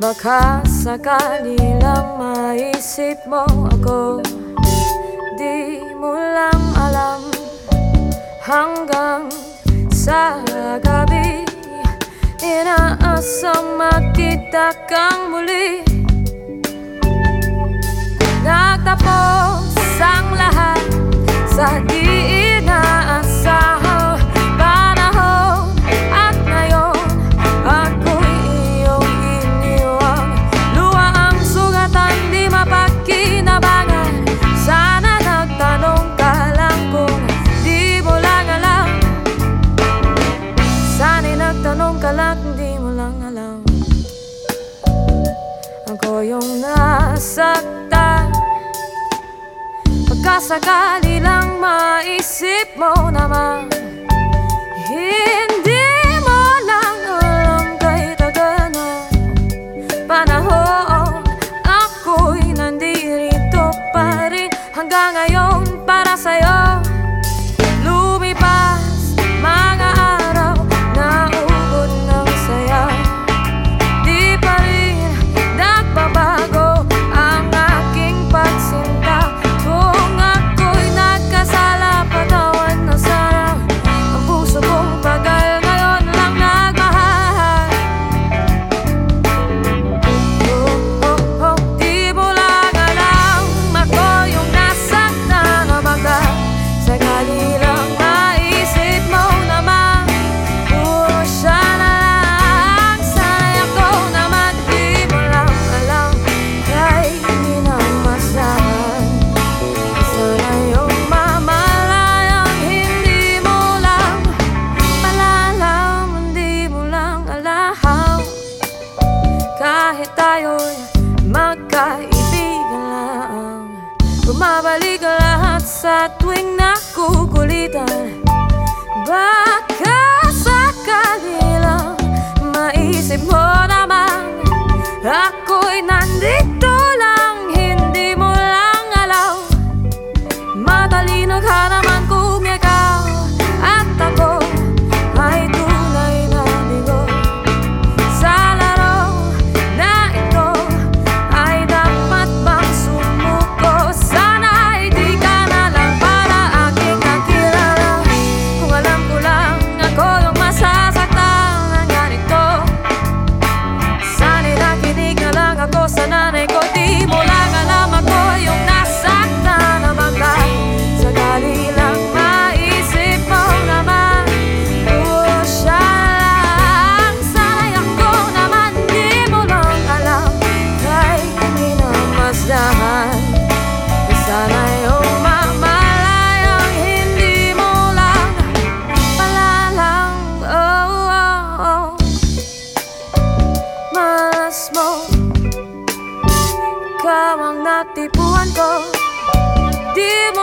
Baka sakali lang maisip mo ako. Di mo lang alam Hanggang sa gabi. Inaasang makita kang muli. Nagtapos ang lahat sa di Pagkasakali lang maisip mo naman. Hindi mo lang alam kay tagal na Panahon Ako'y nandito pa rin. Hanggang ngayon para sa'yo sa tuwing nakukulitan. Baka sakali lang maisip mo naman Ako'y nandito lang, hindi mo lang alam. Matalino ka naman Ikaw ang natipuan ko. Di mo